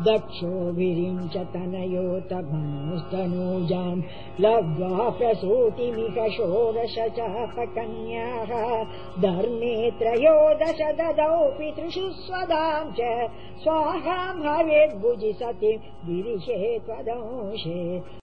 दक्षो विरिञ्च विरिंशतनयो लब्ध्वा प्रसूतिमिह षोडश चापकन्याः धर्मे त्रयोदश ददौ पितृषु स्वधाञ्च स्वाहाम् भवेत् सति विरिशे त्वदंशे।